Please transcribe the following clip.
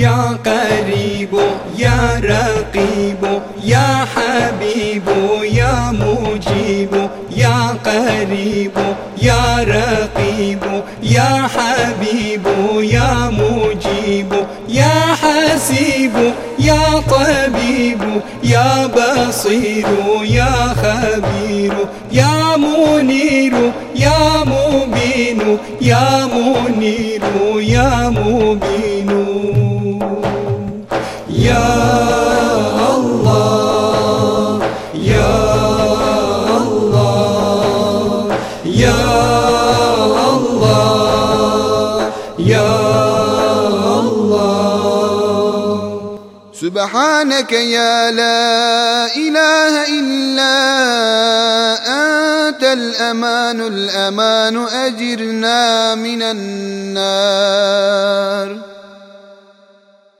مجيب يا رقيب يا حبيب يا مجيب يا قريب يا رقيب يا حبيب يا مجيب يا حسيب يا طبيب يا بصير يا خبير يا منير يا مبين يا منير يا مبين. يا الله يا الله يا الله سبحانك يا لا إله إلا أنت الأمان الأمان أجرنا من النار.